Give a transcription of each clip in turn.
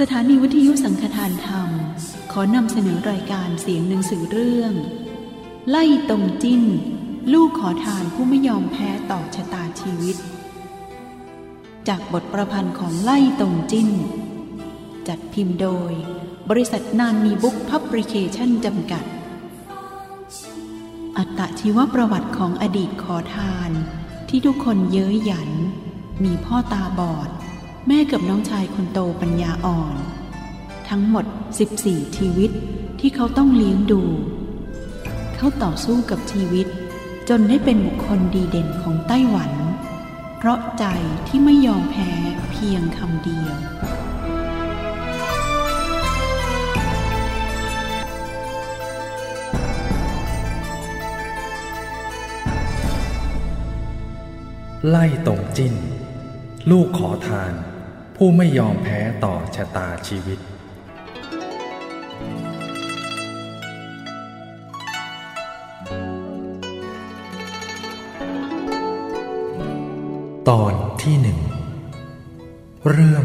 สถานีวิทยุสังฆทานธรรม ขอนำเสนอรายการเสียงหนังสือเรื่อง ไล่ตรงจิ้น ลูกขอทานผู้ไม่ยอมแพ้ต่อชะตาชีวิต จากบทประพันธ์ของไล่ตรงจิ้น จัดพิมพ์โดย บริษัทนานมีบุ๊กพับริเคชั่นจำกัด อัตชีวประวัติของอดีตขอทาน ที่ทุกคนเย้ยหยัน มีพ่อตาบอด แม่กับน้องชายคนโตปัญญาอ่อน ทั้งหมด 14 ชีวิตที่เขาต้องเลี้ยงดู เขาต่อสู้กับชีวิต จนได้เป็นบุคคลดีเด่นของไต้หวัน เพราะใจที่ไม่ยอมแพ้เพียงคำเดียวไล่ตงจิ้น ลูกขอทาน ผู้ไม่ยอมแพ้ต่อชะตาชีวิต ตอนที่หนึ่ง เรื่อง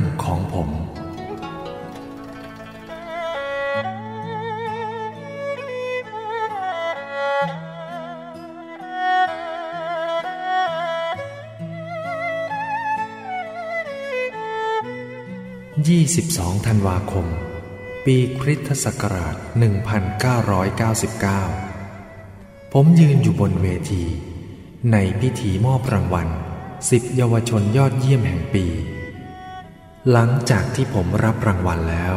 22 ธันวาคม ปีคริสตศักราช 1999 ผมยืนอยู่บนเวที ในพิธีมอบรางวัลสิบเยาวชนยอดเยี่ยมแห่งปี หลังจากที่ผมรับรางวัลแล้ว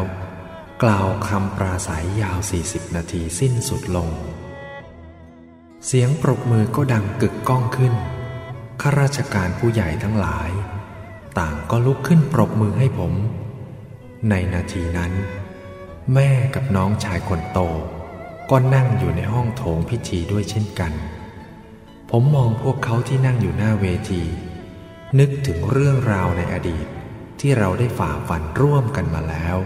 กล่าวคำปราศัยยาว 40 นาทีสิ้นสุดลง เสียงปรบมือก็ดังกึกก้องขึ้น ข้าราชการผู้ใหญ่ทั้งหลาย ต่างก็ลุกขึ้นปรบมือให้ผม ในนาทีนั้น แม่กับน้องชายคนโต ก็นั่งอยู่ในห้องโถงพิธีด้วยเช่นกัน ผมมองพวกเขาที่นั่งอยู่หน้าเวที นึกถึงเรื่องราวในอดีตที่เราได้ฝ่าฟันร่วมกันมาแล้ว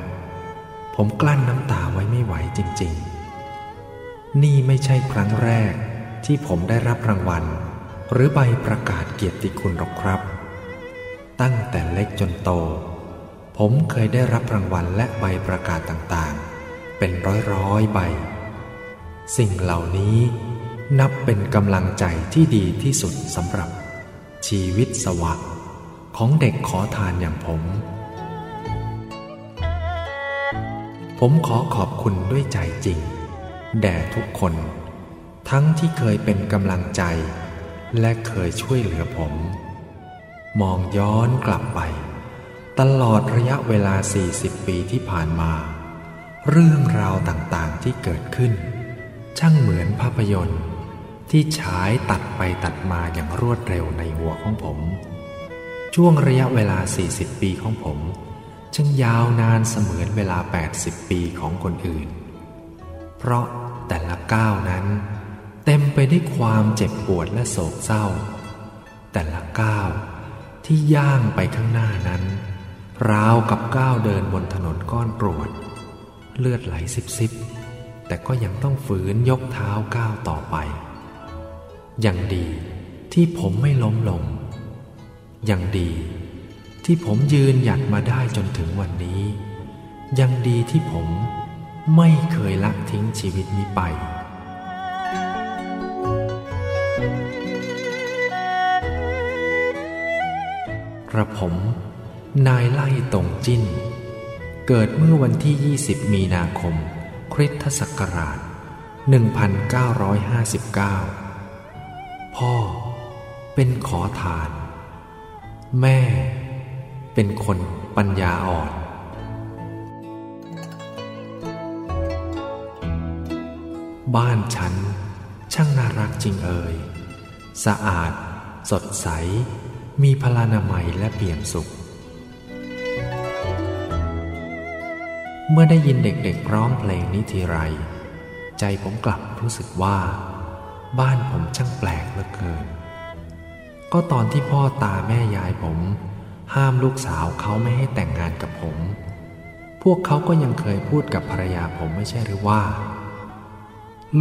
ผมกลั้นน้ำตาไว้ไม่ไหวจริง ๆ นี่ไม่ใช่ครั้งแรกที่ผมได้รับรางวัล หรือใบประกาศเกียรติคุณหรอกครับ ตั้งแต่เล็กจนโต ผมเคยได้รับรางวัลและใบประกาศต่างๆ เป็นร้อยๆใบ สิ่งเหล่านี้นับเป็นกำลังใจที่ดีที่สุดสำหรับ ชีวิตสวะของเด็กขอทานอย่างผม ผมขอขอบคุณด้วยใจจริง แด่ทุกคน ทั้งที่เคยเป็นกำลังใจ และเคยช่วยเหลือผม มองย้อนกลับไป ตลอดระยะเวลา 40 ปีที่ผ่านมา เรื่องราวต่างๆที่เกิดขึ้น ช่างเหมือนภาพยนตร์ ที่ฉายตัดไปตัดมาอย่างรวดเร็วในหัวของผม ช่วงระยะเวลา 40 ปีของผม ช่างยาวนานเสมือนเวลา 80 ปีของคนอื่น เพราะแต่ละก้าวนั้น เต็มไปด้วยความเจ็บปวดและโศกเศร้า แต่ละก้าวที่ย่างไปข้างหน้านั้น ราวกับก้าวเดินบนถนนก้อนกรวด เลือดไหลซิบๆแต่ก็ยังต้องฝืนยกเท้าก้าวต่อไปยังดีที่ผมไม่ล้มลงยังดีที่ผมยืนหยัดมาได้จนถึงวันนี้ ยังดีที่ผมไม่เคยละทิ้งชีวิตนี้ไป กระผม นายไล่ตงจิ้น เกิดเมื่อวันที่ 20 มีนาคม คริสตศักราช 1959 พ่อเป็นขอทาน แม่เป็นคนปัญญาอ่อนบ้านฉันช่างน่ารักจริงเอ่ย สะอาด สดใส มีพลานามัยและเปี่ยมสุข เมื่อได้ยินเด็กๆร้องเพลงนี้ทีไร ใจผมกลับรู้สึกว่า บ้านผมช่างแปลกเหลือเกิน ก็ตอนที่พ่อตาแม่ยายผม ห้ามลูกสาวเขาไม่ให้แต่งงานกับผม พวกเขาก็ยังเคยพูดกับภรรยาผมไม่ใช่หรือว่า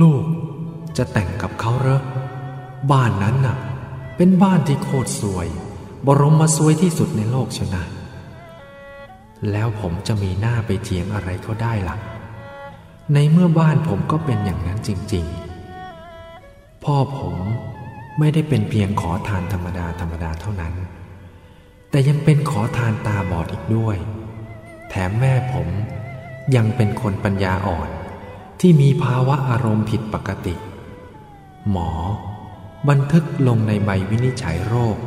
ลูกจะแต่งกับเขาเหรอ บ้านนั้นน่ะ เป็นบ้านที่โคตรสวย บรมมาสวยที่สุดในโลกชนะ แล้วผมจะมีหน้าไปเถียงอะไรเขาได้ละ่ะ ในเมื่อบ้านผมก็เป็นอย่างนั้นจริง ๆ พ่อผมไม่ได้เป็นเพียงขอทานธรรมดาธรรมดาเท่านั้น แต่ยังเป็นขอทานตาบอดอีกด้วย แถมแม่ผมยังเป็นคนปัญญาอ่อนที่มีภาวะอารมณ์ผิดปกติ หมอบันทึกลงในใบวินิจฉัยโรค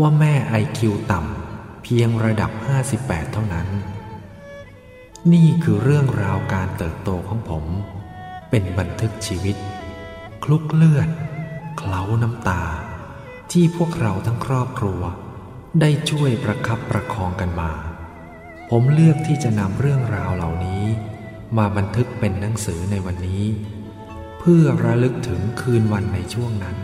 ว่าแม่ไอคิวต่ำ พียงระดับ 58 เท่านั้น นี่คือเรื่องราวการเติบโตของผม เป็นบันทึกชีวิต คลุกเลือด เคล้าน้ำตา ที่พวกเราทั้งครอบครัว ได้ช่วยประคับประคองกันมา ผมเลือกที่จะนำเรื่องราวเหล่านี้ มาบันทึกเป็นหนังสือในวันนี้ เพื่อระลึกถึงคืนวันในช่วงนั้น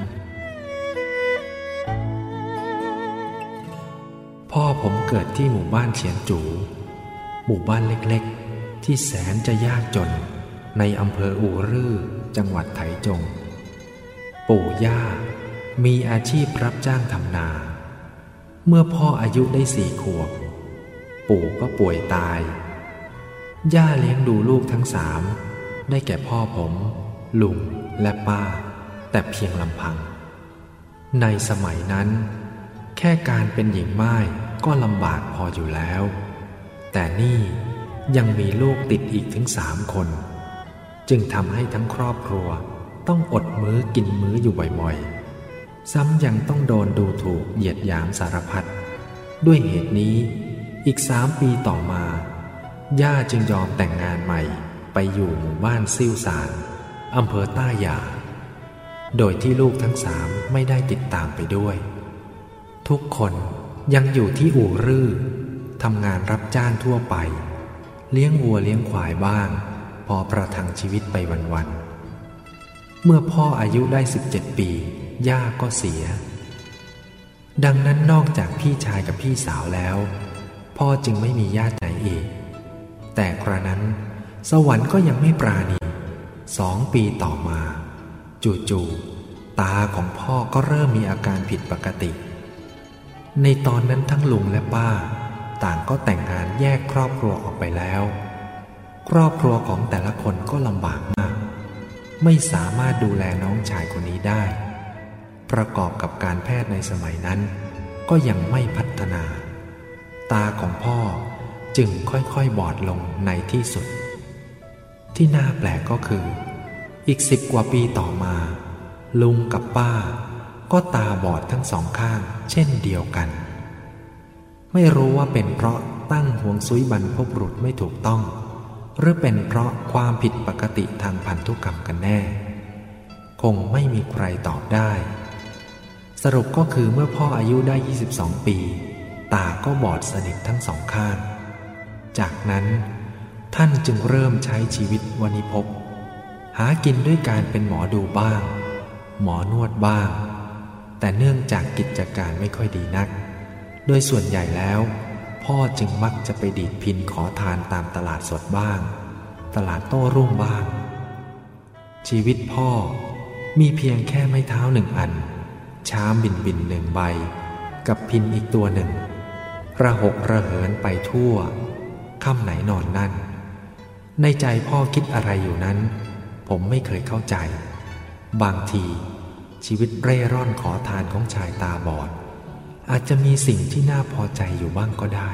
พ่อผมเกิดที่หมู่บ้านเฉียนจู หมู่บ้านเล็กๆ ที่แสนจะยากจน ในอำเภออู่รื่อจังหวัดไถจง ปู่ย่า มีอาชีพรับจ้างทำนา เมื่อพ่ออายุได้สี่ขวบ ปู่ก็ป่วยตาย ย่าเลี้ยงดูลูกทั้งสาม ได้แก่พ่อผม ลุงและป้า แต่เพียงลำพัง ในสมัยนั้นแค่การเป็นหญิงไม้ ก็ลำบากพออยู่แล้ว แต่นี่ยังมีลูกติดอีกถึงสามคน จึงทำให้ทั้งครอบครัวต้องอดมื้อกินมื้ออยู่บ่อยๆ ซ้ำยังต้องโดนดูถูกเหยียดหยามสารพัด ด้วยเหตุนี้อีกสามปีต่อมา ย่าจึงยอมแต่งงานใหม่ไปอยู่หมู่บ้านซิ่วสารอำเภอต้าหยาโดยที่ลูกทั้งสามไม่ได้ติดตามไปด้วย ทุกคน ยังอยู่ที่อู่รื้อทำงานรับจ้างทั่วไป เลี้ยงวัวเลี้ยงควายบ้าง พอประทังชีวิตไปวันๆเมื่อพ่ออายุได้ 17 ปี ย่าก็เสีย ดังนั้นนอกจากพี่ชายกับพี่สาวแล้ว พ่อจึงไม่มีญาติไหนอีก แต่กระนั้น สวรรค์ก็ยังไม่ปราณีสองปีต่อมา จู่ๆตาของพ่อก็เริ่มมีอาการผิดปกติ ในตอนนั้นทั้งลุงและป้า ต่างก็แต่งงานแยกครอบครัวออกไปแล้ว ครอบครัวของแต่ละคนก็ลำบากมาก ไม่สามารถดูแลน้องชายคนนี้ได้ ประกอบกับการแพทย์ในสมัยนั้น ก็ยังไม่พัฒนา ตาของพ่อจึงค่อยๆ บอดลงในที่สุด ที่น่าแปลกก็คือ อีกสิบกว่าปีต่อมา ลุงกับป้า ก็ตาบอดทั้งสองข้าง เช่นเดียวกัน ไม่รู้ว่าเป็นเพราะตั้งห่วงซุยบรรพบุรุษไม่ถูกต้อง หรือเป็นเพราะความผิดปกติทางพันธุกรรมกันแน่ คงไม่มีใครตอบได้ สรุปก็คือเมื่อพ่ออายุได้ 22 ปี ตาก็บอดสนิททั้งสองข้าง จากนั้นท่านจึงเริ่มใช้ชีวิตวันิพกหากินด้วยการเป็นหมอดูบ้าง หมอนวดบ้าง แต่เนื่องจากกิจการไม่ค่อยดีนัก โดยส่วนใหญ่แล้ว พ่อจึงมักจะไปดีดพินขอทานตามตลาดสดบ้าง ตลาดโต้รุ่งบ้าง ชีวิตพ่อมีเพียงแค่ไม้เท้าหนึ่งอันช้ามบินบินหนึ่งใบ กับพินอีกตัวหนึ่ง ระหกระเหินไปทั่วค่ำไหนนอนนั่น ในใจพ่อคิดอะไรอยู่นั้น ผมไม่เคยเข้าใจ บางที ชีวิตเร่ร่อนขอทานของชายตาบอด อาจจะมีสิ่งที่น่าพอใจอยู่บ้างก็ได้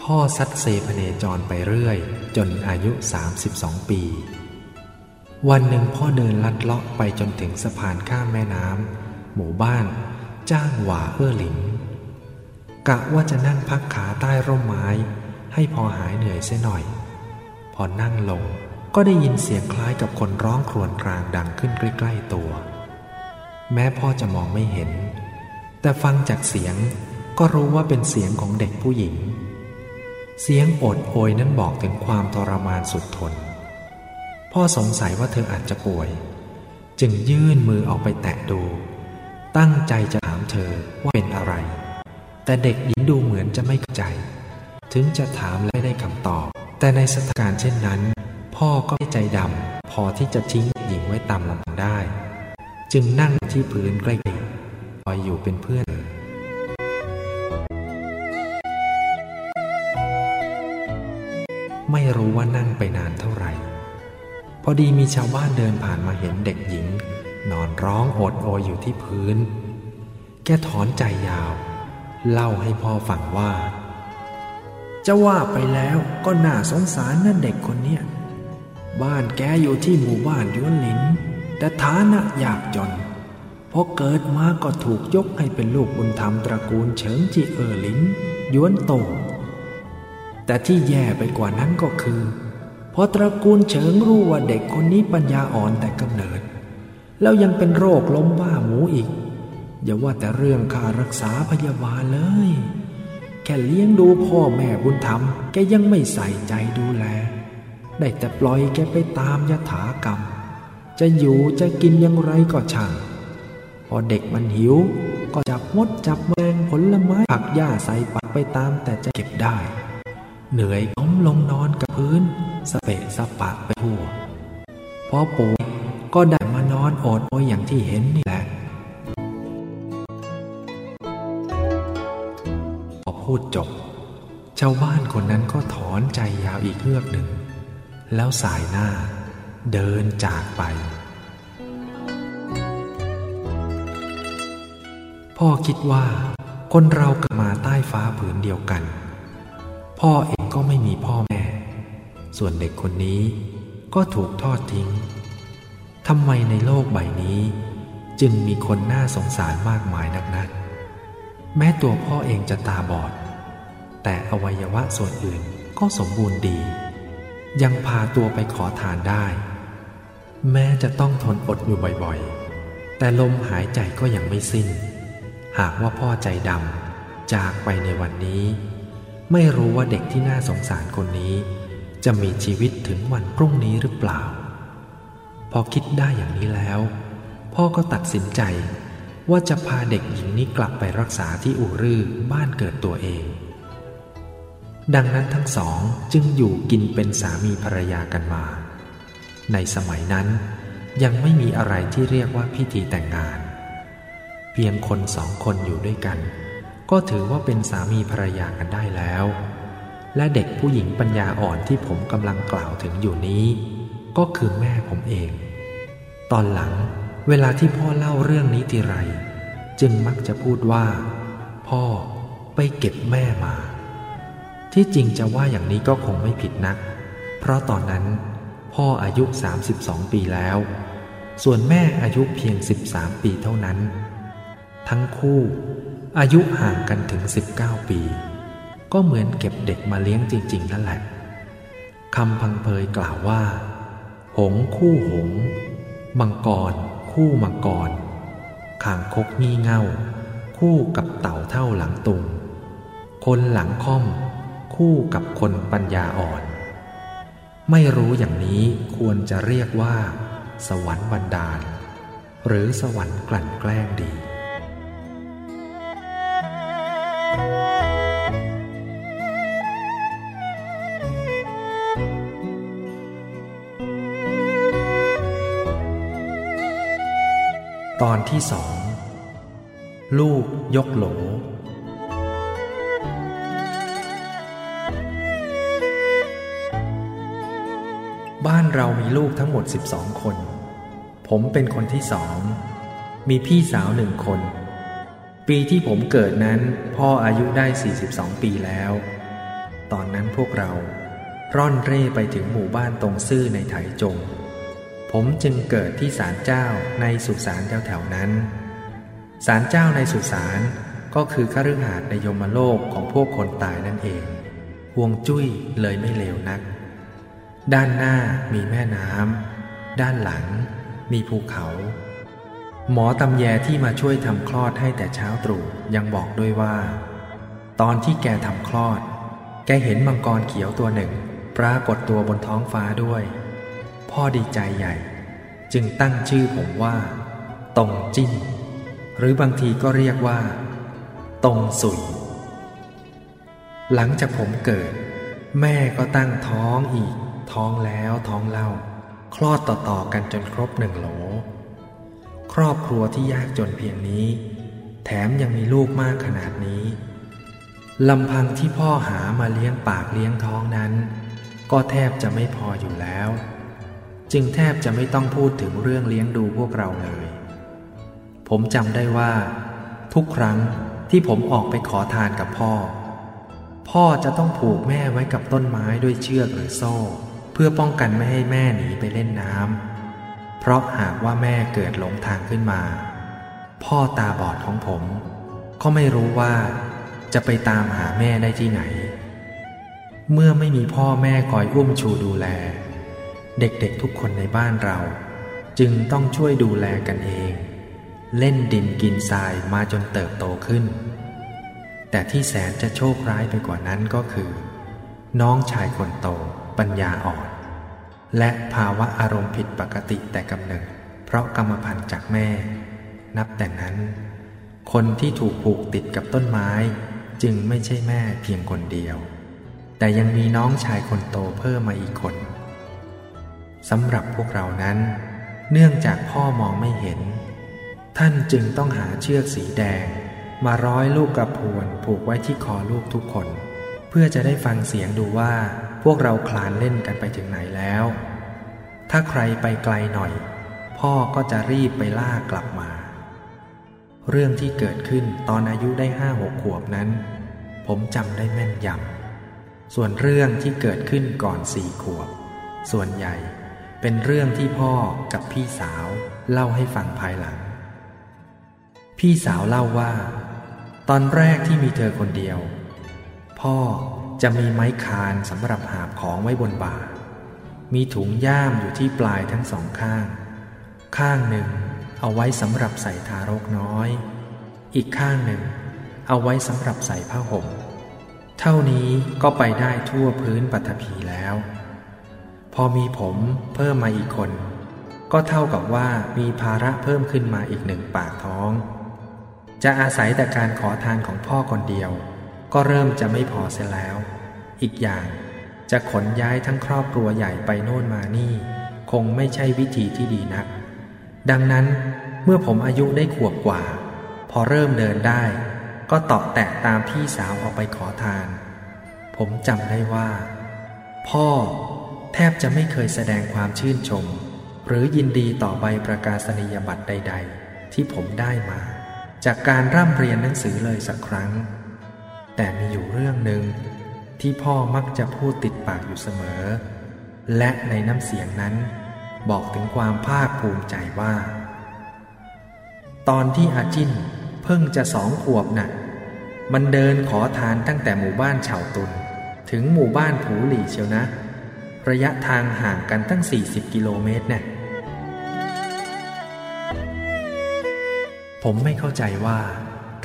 พ่อซัดเซพเนจรไปเรื่อย จนอายุ 32 ปี วันหนึ่งพ่อเดินลัดเลาะไปจนถึงสะพานข้ามแม่น้ำหมู่บ้าน จ้างหว่าเอื้อหลิงกะว่าจะนั่งพักขาใต้ร่มไม้ ให้พอหายเหนื่อยเสียหน่อย พอนั่งลงก็ได้ยินเสียงคล้ายกับคนร้องครวญครางดังขึ้นใกล้ๆตัว แม้พ่อจะมองไม่เห็น แต่ฟังจากเสียงก็รู้ว่าเป็นเสียงของเด็กผู้หญิง เสียงโอดโอยนั้นบอกถึงความทรมานสุดทน พ่อสงสัยว่าเธออาจจะป่วย จึงยื่นมือออกไปแตะดู ตั้งใจจะถามเธอว่าเป็นอะไร แต่เด็กหญิงดูเหมือนจะไม่เข้าใจ ถึงจะถามและได้คำตอบ แต่ในสถานการณ์เช่นนั้น พ่อก็ไม่ใจดำพอที่จะทิ้งหญิงไว้ตามลำพังได้ จึงนั่งที่พื้นใกล้คอยอยู่เป็นเพื่อนไม่รู้ว่านั่งไปนานเท่าไหร่ พอดีมีชาวบ้านเดินผ่านมาเห็นเด็กหญิง นอนร้องโอดโอยอยู่ที่พื้น แกถอนใจยาว เล่าให้พ่อฟังว่า จะว่าไปแล้วก็น่าสงสารนั่นเด็กคนเนี้ยบ้านแกอยู่ที่หมู่บ้านยวนหลิน แต่ฐานะยากจนพอเกิดมาก็ถูกยกให้เป็นลูกบุญธรรมตระกูลเฉิงจีเออหลินยวนโตแต่ที่แย่ไปกว่านั้นก็คือพอตระกูลเฉิงรู้ว่าเด็กคนนี้ปัญญาอ่อนแต่กำเนิด แล้วยังเป็นโรคล้มบ้าหมูอีก อย่าว่าแต่เรื่องค่ารักษาพยาบาลเลย แค่เลี้ยงดูพ่อแม่บุญธรรมแกยังไม่ใส่ใจดูแล ได้แต่ปล่อยแกไปตามยถากรรม จะอยู่จะกินอย่างไรก็ช่าง พอเด็กมันหิว ก็จับมดจับแมงผลไม้ผักหญ้าใส่ปากไปตามแต่จะเก็บได้ เหนื่อยก้มลงนอนกับพื้น สเปะสปะไปทั่วพอปู่ก็ได้มานอนอดโอยอย่างที่เห็นนี่แหละ พูดจบ ชาวบ้านคนนั้นก็ถอนใจยาวอีกเฮือกหนึ่ง แล้วสายหน้าเดินจากไป พ่อคิดว่าคนเราเกิดมาใต้ฟ้าผืนเดียวกัน พ่อเองก็ไม่มีพ่อแม่ ส่วนเด็กคนนี้ก็ถูกทอดทิ้งทำไมในโลกใบนี้ จึงมีคนน่าสงสารมากมายนักนัก แม้ตัวพ่อเองจะตาบอด แต่อวัยวะส่วนอื่นก็สมบูรณ์ดี ยังพาตัวไปขอทานได้ แม้จะต้องทนอดอยู่บ่อยๆ แต่ลมหายใจก็ยังไม่สิ้น หากว่าพ่อใจดำจากไปในวันนี้ ไม่รู้ว่าเด็กที่น่าสงสารคนนี้ จะมีชีวิตถึงวันพรุ่งนี้หรือเปล่า พอคิดได้อย่างนี้แล้ว พ่อก็ตัดสินใจ ว่าจะพาเด็กหญิงนี้กลับไปรักษาที่อู่รือบ้านเกิดตัวเอง ดังนั้นทั้งสองจึงอยู่กินเป็นสามีภรรยากันมา ในสมัยนั้นยังไม่มีอะไรที่เรียกว่าพิธีแต่งงาน เพียงคนสองคนอยู่ด้วยกัน ก็ถือว่าเป็นสามีภรรยากันได้แล้ว และเด็กผู้หญิงปัญญาอ่อนที่ผมกำลังกล่าวถึงอยู่นี้ ก็คือแม่ผมเอง ตอนหลัง เวลาที่พ่อเล่าเรื่องนี้ทีไร จึงมักจะพูดว่า พ่อไปเก็บแม่มา ที่จริงจะว่าอย่างนี้ก็คงไม่ผิดนัก เพราะตอนนั้น พ่ออายุ 32 ปีแล้ว ส่วนแม่อายุเพียง 13 ปีเท่านั้น ทั้งคู่ อายุห่างกันถึง 19 ปี ก็เหมือนเก็บเด็กมาเลี้ยงจริง ๆ นั่นแหละคำพังเพยกล่าวว่า หงคู่หง มังกร คู่มังกรคางคกงี่เง่า คู่กับเต่าเท่าหลังตุง คนหลังค่อม คู่กับคนปัญญาอ่อน ไม่รู้อย่างนี้ควรจะเรียกว่า สวรรค์บันดาล หรือสวรรค์กลั่นแกล้งดี ตอนที่สอง ลูกยกโหล บ้านเรามีลูกทั้งหมด 12 คน ผมเป็นคนที่สอง มีพี่สาวหนึ่งคน ปีที่ผมเกิดนั้น พ่ออายุได้ 42 ปีแล้ว ตอนนั้นพวกเรา ร่อนเร่ไปถึงหมู่บ้านตรงซื่อในไถจง ผมจึงเกิดที่ศาลเจ้าในสุสานแถวๆนั้น ศาลเจ้าในสุสานก็คือคฤหาสน์ในยมโลกของพวกคนตายนั่นเอง ห่วงจุ้ยเลยไม่เลวนัก ด้านหน้ามีแม่น้ำ ด้านหลังมีภูเขา หมอตำแยที่มาช่วยทำคลอดให้แต่เช้าตรู่ยังบอกด้วยว่า ตอนที่แกทำคลอด แกเห็นมังกรเขียวตัวหนึ่ง ปรากฏตัวบนท้องฟ้าด้วย พ่อดีใจใหญ่ จึงตั้งชื่อผมว่า ตงจิ้น หรือบางทีก็เรียกว่า ตงสุย หลังจากผมเกิด แม่ก็ตั้งท้องอีก ท้องแล้วท้องเล่า คลอดต่อๆกันจนครบหนึ่งโหล ครอบครัวที่ยากจนเพียงนี้ แถมยังมีลูกมากขนาดนี้ลำพังที่พ่อหามาเลี้ยงปากเลี้ยงท้องนั้น ก็แทบจะไม่พออยู่แล้ว จึงแทบจะไม่ต้องพูดถึงเรื่องเลี้ยงดูพวกเราเลย ผมจำได้ว่า ทุกครั้งที่ผมออกไปขอทานกับพ่อ พ่อจะต้องผูกแม่ไว้กับต้นไม้ด้วยเชือกหรือโซ่ เพื่อป้องกันไม่ให้แม่หนีไปเล่นน้ำเพราะหากว่าแม่เกิดหลงทางขึ้นมา พ่อตาบอดของผม ก็ไม่รู้ว่าจะไปตามหาแม่ได้ที่ไหน เมื่อไม่มีพ่อแม่คอยอุ้มชูดูแล เด็กๆทุกคนในบ้านเรา จึงต้องช่วยดูแลกันเอง เล่นดินกินทรายมาจนเติบโตขึ้น แต่ที่แสนจะโชคร้ายไปกว่านั้นก็คือ น้องชายคนโต ปัญญาอ่อน และภาวะอารมณ์ผิดปกติแต่กำเนิดเพราะกรรมพันธุ์จากแม่ นับแต่นั้น คนที่ถูกผูกติดกับต้นไม้ จึงไม่ใช่แม่เพียงคนเดียว แต่ยังมีน้องชายคนโตเพิ่มมาอีกคน สำหรับพวกเรานั้น เนื่องจากพ่อมองไม่เห็น ท่านจึงต้องหาเชือกสีแดง มาร้อยลูกกระพวนผูกไว้ที่คอลูกทุกคน เพื่อจะได้ฟังเสียงดูว่าพวกเราคลานเล่นกันไปถึงไหนแล้ว ถ้าใครไปไกลหน่อย พ่อก็จะรีบไปล่ากลับมา เรื่องที่เกิดขึ้นตอนอายุได้ห้าหกขวบนั้น ผมจำได้แม่นยำส่วนเรื่องที่เกิดขึ้นก่อนสี่ขวบ ส่วนใหญ่ เป็นเรื่องที่พ่อกับพี่สาวเล่าให้ฟังภายหลัง พี่สาวเล่าว่า ตอนแรกที่มีเธอคนเดียว พ่อจะมีไม้คานสำหรับหาบของไว้บนบ่า มีถุงย่ามอยู่ที่ปลายทั้งสองข้าง ข้างหนึ่งเอาไว้สำหรับใส่ทารกน้อย อีกข้างหนึ่ง เอาไว้สำหรับใส่ผ้าห่ม เท่านี้ก็ไปได้ทั่วพื้นปัทภีแล้ว พอมีผมเพิ่มมาอีกคน ก็เท่ากับว่ามีภาระเพิ่มขึ้นมาอีกหนึ่งปากท้อง จะอาศัยแต่การขอทานของพ่อคนเดียว ก็เริ่มจะไม่พอเสียแล้ว อีกอย่างจะขนย้ายทั้งครอบครัวใหญ่ไปโน่นมานี่ คงไม่ใช่วิธีที่ดีนัก ดังนั้นเมื่อผมอายุได้ขวบกว่า พอเริ่มเดินได้ ก็ตอบแตะตามพี่สาวออกไปขอทาน ผมจำได้ว่า พ่อ แทบจะไม่เคยแสดงความชื่นชม หรือยินดีต่อใบประกาศนียบัตรใด ๆ ที่ผมได้มา จากการร่ำเรียนหนังสือเลยสักครั้ง แต่มีอยู่เรื่องหนึ่งที่พ่อมักจะพูดติดปากอยู่เสมอ และในน้ำเสียงนั้น บอกถึงความภาคภูมิใจว่า ตอนที่อาจินเพิ่งจะสองขวบนะ่ะ มันเดินขอทานตั้งแต่หมู่บ้านเฉาตุน ถึงหมู่บ้านผูหลี่เชียวนะ ระยะทางห่างกันตั้ง 40 กิโลเมตรนะ่ะผมไม่เข้าใจว่า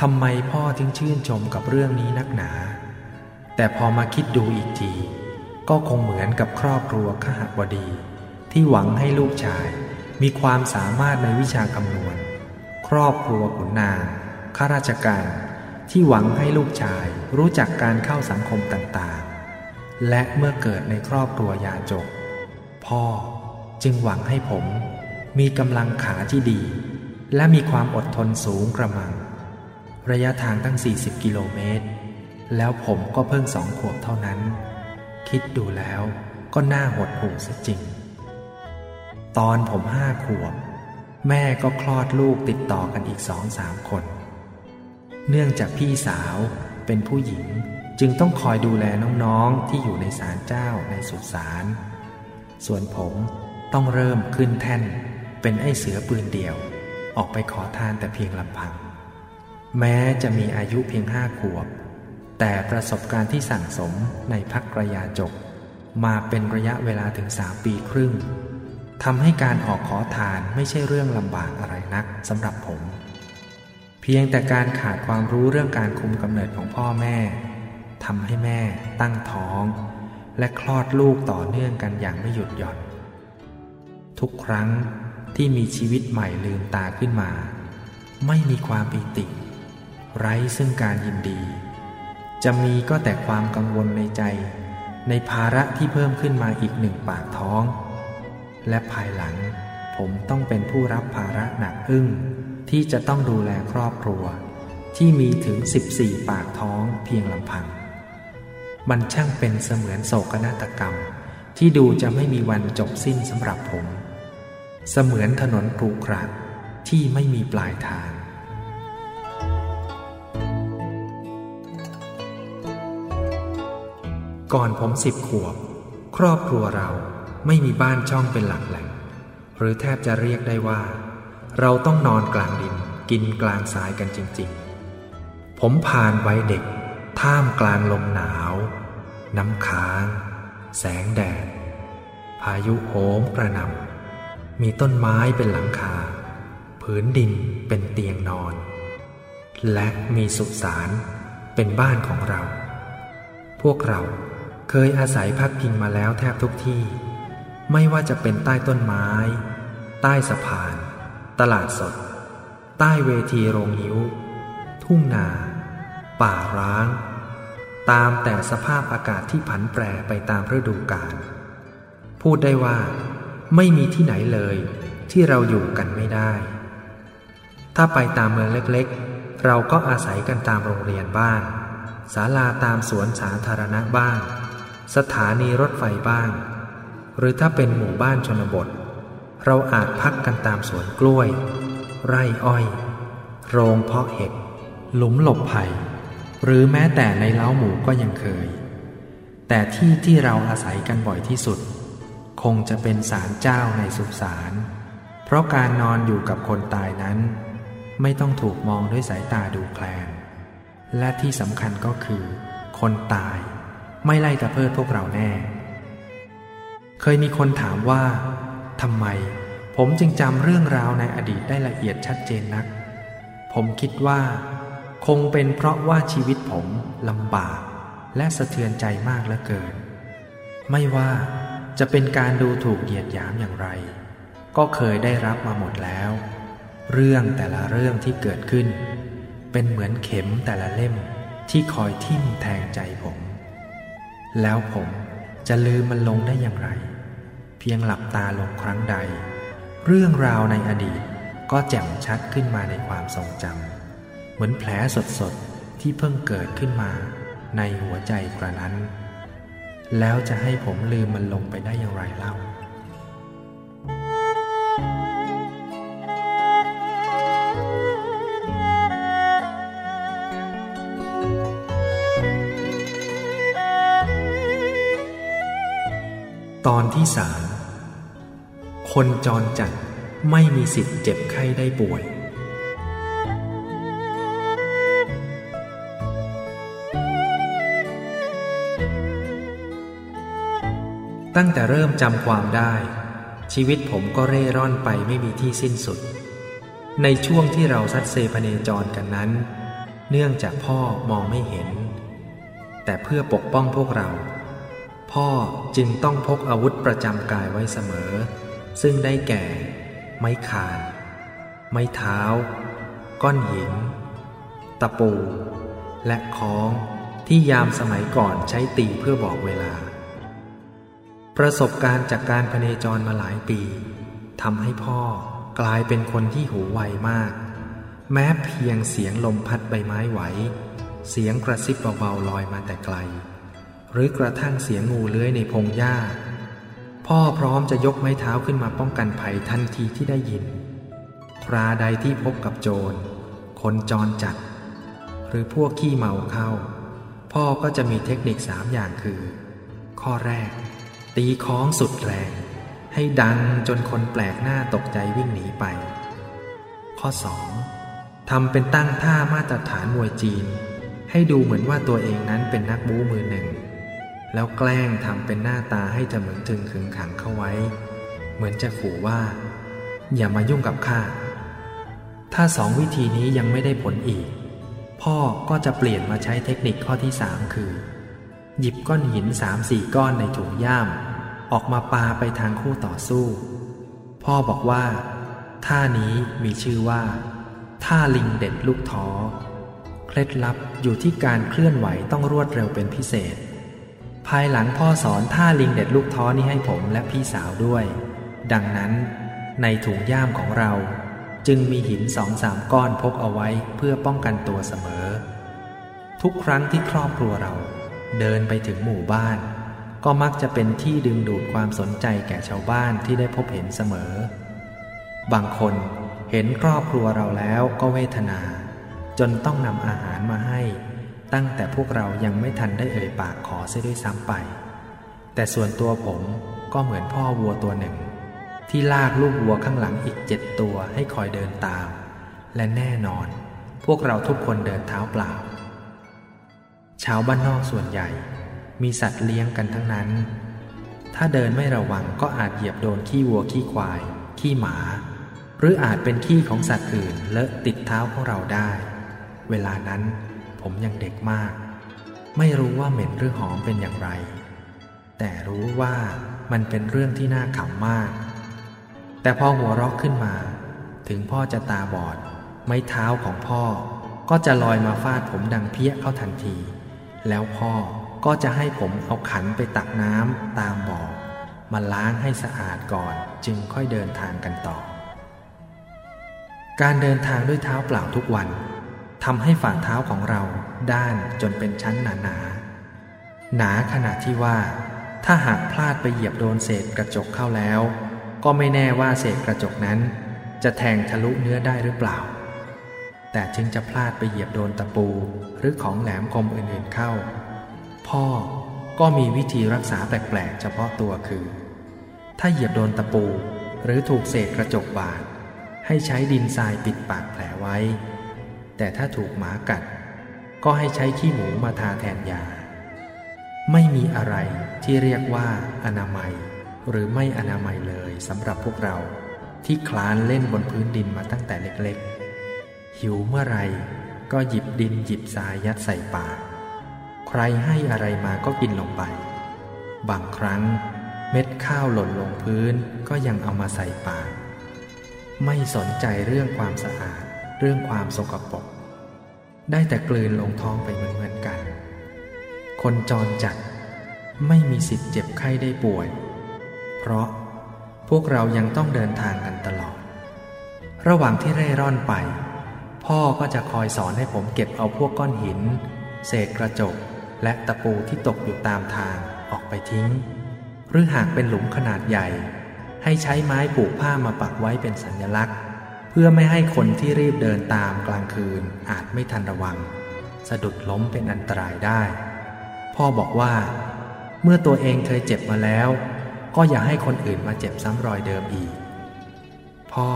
ทำไมพ่อถึงชื่นชมกับเรื่องนี้นักหนา แต่พอมาคิดดูอีกที ก็คงเหมือนกับครอบครัวขหบดี ที่หวังให้ลูกชายมีความสามารถในวิชาคำนวณ ครอบครัวขุนนางข้าราชการที่หวังให้ลูกชายรู้จักการเข้าสังคมต่างๆ และเมื่อเกิดในครอบครัวยาจก พ่อจึงหวังให้ผมมีกำลังขาที่ดี และมีความอดทนสูงกระมัง ระยะทางตั้ง 40 กิโลเมตร แล้วผมก็เพิ่งสองขวบเท่านั้น คิดดูแล้วก็น่าหดหู่เสียจริง ตอนผมห้าขวบ แม่ก็คลอดลูกติดต่อกันอีกสองสามคน เนื่องจากพี่สาวเป็นผู้หญิง จึงต้องคอยดูแลน้องๆที่อยู่ในศาลเจ้าในสุสานส่วนผมต้องเริ่มขึ้นแท่น เป็นไอ้เสือปืนเดียว ออกไปขอทานแต่เพียงลำพัง แม้จะมีอายุเพียงห้าขวบ แต่ประสบการณ์ที่สั่งสมในพักกระยาจก มาเป็นระยะเวลาถึงสามปีครึ่งทำให้การออกขอทานไม่ใช่เรื่องลำบากอะไรนักสำหรับผม เพียงแต่การขาดความรู้เรื่องการคุมกำเนิดของพ่อแม่ ทำให้แม่ตั้งท้อง และคลอดลูกต่อเนื่องกันอย่างไม่หยุดหย่อน ทุกครั้งที่มีชีวิตใหม่ลืมตาขึ้นมา ไม่มีความปิติ ไร้ซึ่งการยินดี จะมีก็แต่ความกังวลในใจ ในภาระที่เพิ่มขึ้นมาอีกหนึ่งปากท้อง และภายหลังผมต้องเป็นผู้รับภาระหนักอึ้งที่จะต้องดูแลครอบครัว ที่มีถึง 14 ปากท้องเพียงลำพัง มันช่างเป็นเสมือนโศกนาฏกรรม ที่ดูจะไม่มีวันจบสิ้นสำหรับผม เสมือนถนนกรุกรักที่ไม่มีปลายทางก่อนผมสิบขวบ ครอบครัวเราไม่มีบ้านช่องเป็นหลักแหล่ง หรือแทบจะเรียกได้ว่า เราต้องนอนกลางดินกินกลางทรายกันจริง ๆ ผมผ่านไว้เด็ก ท่ามกลางลมหนาว น้ำค้าง แสงแดด พายุโหมกระหน่ำมีต้นไม้เป็นหลังคา ผืนดินเป็นเตียงนอน และมีสุสานเป็นบ้านของเรา พวกเราเคยอาศัยพักพิงมาแล้วแทบทุกที่ ไม่ว่าจะเป็นใต้ต้นไม้ ใต้สะพาน ตลาดสด ใต้เวทีโรงหิวทุ่งนา ป่าร้าง ตามแต่สภาพอากาศที่ผันแปรไปตามฤดูกาลพูดได้ว่า ไม่มีที่ไหนเลยที่เราอยู่กันไม่ได้ ถ้าไปตามเมืองเล็กๆ เราก็อาศัยกันตามโรงเรียนบ้างศาลาตามสวนสาธารณะบ้าง สถานีรถไฟบ้าง หรือถ้าเป็นหมู่บ้านชนบท เราอาจพักกันตามสวนกล้วย ไร่อ้อย โรงเพาะเห็ดหลุมหลบภัย หรือแม้แต่ในเล้าหมูก็ยังเคย แต่ที่ที่เราอาศัยกันบ่อยที่สุด คงจะเป็นศาลเจ้าในสุสานเพราะการนอนอยู่กับคนตายนั้น ไม่ต้องถูกมองด้วยสายตาดูแคลน และที่สำคัญก็คือ คนตายไม่ไล่ตะเพิดพวกเราแน่ เคยมีคนถามว่าทำไมผมจึงจำเรื่องราวในอดีตได้ละเอียดชัดเจนนัก ผมคิดว่า คงเป็นเพราะว่าชีวิตผมลำบาก และสะเทือนใจมากเหลือเกิน ไม่ว่าจะเป็นการดูถูกเหยียดหยามอย่างไร ก็เคยได้รับมาหมดแล้ว เรื่องแต่ละเรื่องที่เกิดขึ้น เป็นเหมือนเข็มแต่ละเล่มที่คอยทิ่มแทงใจผม แล้วผมจะลืมมันลงได้อย่างไร เพียงหลับตาลงครั้งใด เรื่องราวในอดีตก็แจ่มชัดขึ้นมาในความทรงจำ เหมือนแผลสดๆ ที่เพิ่งเกิดขึ้นมาในหัวใจกระนั้น แล้วจะให้ผมลืมมันลงไปได้อย่างไรเล่าตอนที่สามคนจรจัดไม่มีสิทธิ์เจ็บไข้ได้ป่วย ตั้งแต่เริ่มจำความได้ ชีวิตผมก็เร่ร่อนไปไม่มีที่สิ้นสุด ในช่วงที่เราซัดเซพเนจรกันนั้น เนื่องจากพ่อมองไม่เห็น แต่เพื่อปกป้องพวกเรา พ่อจึงต้องพกอาวุธประจำกายไว้เสมอ ซึ่งได้แก่ ไม้คาน ไม้เท้า ก้อนหิน ตะปู และค้องที่ยามสมัยก่อนใช้ตีเพื่อบอกเวลา ประสบการณ์จากการพเนจรมาหลายปีทำให้พ่อกลายเป็นคนที่หูไวมาก แม้เพียงเสียงลมพัดใบไม้ไหว เสียงกระซิบเบาๆลอยมาแต่ไกล หรือกระทั่งเสียงงูเลื้อยในพงหญ้า พ่อพร้อมจะยกไม้เท้าขึ้นมาป้องกันภัยทันทีที่ได้ยินคราใดที่พบกับโจร คนจรจัด หรือพวกขี้เมาเข้า พ่อก็จะมีเทคนิคสามอย่างคือ ข้อแรก ตีค้องสุดแรง ให้ดังจนคนแปลกหน้าตกใจวิ่งหนีไป ข้อ 2. ทำเป็นตั้งท่ามาตรฐานมวยจีน ให้ดูเหมือนว่าตัวเองนั้นเป็นนักบู๊มือหนึ่ง แล้วแกล้งทำเป็นหน้าตาให้จะเหมือนถึงขึงขังเข้าไว้ เหมือนจะขู่ว่า อย่ามายุ่งกับข้าถ้าสองวิธีนี้ยังไม่ได้ผลอีก พ่อก็จะเปลี่ยนมาใช้เทคนิคข้อที่สามคือ หยิบก้อนหินสามสี่ก้อนในถุงย่าม ออกมาปาไปทางคู่ต่อสู้ พ่อบอกว่า ท่านี้มีชื่อว่า ท่าลิงเด็ดลูกท้อ เคล็ดลับอยู่ที่การเคลื่อนไหวต้องรวดเร็วเป็นพิเศษ ภายหลังพ่อสอนท่าลิงเด็ดลูกท้อนี้ให้ผมและพี่สาวด้วย ดังนั้น ในถุงย่ามของเรา จึงมีหินสองสามก้อนพกเอาไว้เพื่อป้องกันตัวเสมอ ทุกครั้งที่ครอบครัวเรา เดินไปถึงหมู่บ้าน ก็มักจะเป็นที่ดึงดูดความสนใจแก่ชาวบ้านที่ได้พบเห็นเสมอ บางคนเห็นครอบครัวเราแล้วก็เวทนา จนต้องนำอาหารมาให้ ตั้งแต่พวกเรายังไม่ทันได้เอ่ยปากขอเสียด้วยซ้ำไป แต่ส่วนตัวผมก็เหมือนพ่อวัวตัวหนึ่ง ที่ลากลูกวัวข้างหลังอีกเจ็ดตัวให้คอยเดินตาม และแน่นอน พวกเราทุกคนเดินเท้าเปล่า ชาวบ้านนอกส่วนใหญ่ มีสัตว์เลี้ยงกันทั้งนั้น ถ้าเดินไม่ระวังก็อาจเหยียบโดนขี้วัวขี้ควาย ขี้หมา หรืออาจเป็นขี้ของสัตว์อื่นเลอะติดเท้าของเราได้ เวลานั้นผมยังเด็กมาก ไม่รู้ว่าเหม็นหรือหอมเป็นอย่างไร แต่รู้ว่ามันเป็นเรื่องที่น่าขำมาก แต่พอหัวเราะขึ้นมา ถึงพ่อจะตาบอด ไม้เท้าของพ่อก็จะลอยมาฟาดผมดังเพี้ยเข้าทันที แล้วพ่อก็จะให้ผมเอาขันไปตักน้ำตามบ่อมาล้างให้สะอาดก่อนจึงค่อยเดินทางกันต่อ การเดินทางด้วยเท้าเปล่าทุกวันทำให้ฝ่าเท้าของเราด้านจนเป็นชั้นหนาหนาหนาขนาดที่ว่า ถ้าหากพลาดไปเหยียบโดนเศษกระจกเข้าแล้ว ก็ไม่แน่ว่าเศษกระจกนั้น จะแทงทะลุเนื้อได้หรือเปล่า แต่จึงจะพลาดไปเหยียบโดนตะปู หรือของแหลมคมอื่นๆเข้า พ่อก็มีวิธีรักษาแปลกๆ เฉพาะตัวคือ ถ้าเหยียบโดนตะปู หรือถูกเศษกระจกบาด ให้ใช้ดินทรายปิดปากแผลไว้ แต่ถ้าถูกหมากัด ก็ให้ใช้ขี้หมูมาทาแทนยา ไม่มีอะไรที่เรียกว่าอนามัย หรือไม่อนามัยเลยสำหรับพวกเราที่คลานเล่นบนพื้นดินมาตั้งแต่เล็กๆ หิวเมื่อไรก็หยิบดินหยิบทรายยัดใส่ปาก ใครให้อะไรมาก็กินลงไป บางครั้งเม็ดข้าวหล่นลงพื้นก็ยังเอามาใส่ปาก ไม่สนใจเรื่องความสะอาด เรื่องความสกปรก ได้แต่กลืนลงท้องไปเหมือนกัน คนจรจัดไม่มีสิทธิ์เจ็บไข้ได้ป่วย เพราะพวกเรายังต้องเดินทางกันตลอด ระหว่างที่เร่ร่อนไป พ่อก็จะคอยสอนให้ผมเก็บเอาพวกก้อนหิน เศษกระจก และตะปูที่ตกอยู่ตามทางออกไปทิ้ง หรือหากเป็นหลุมขนาดใหญ่ ให้ใช้ไม้ผูกผ้ามาปักไว้เป็นสัญลักษณ์ เพื่อไม่ให้คนที่รีบเดินตามกลางคืนอาจไม่ทันระวัง สะดุดล้มเป็นอันตรายได้ พ่อบอกว่า เมื่อตัวเองเคยเจ็บมาแล้ว ก็อย่าให้คนอื่นมาเจ็บซ้ำรอยเดิมอีก พ่อ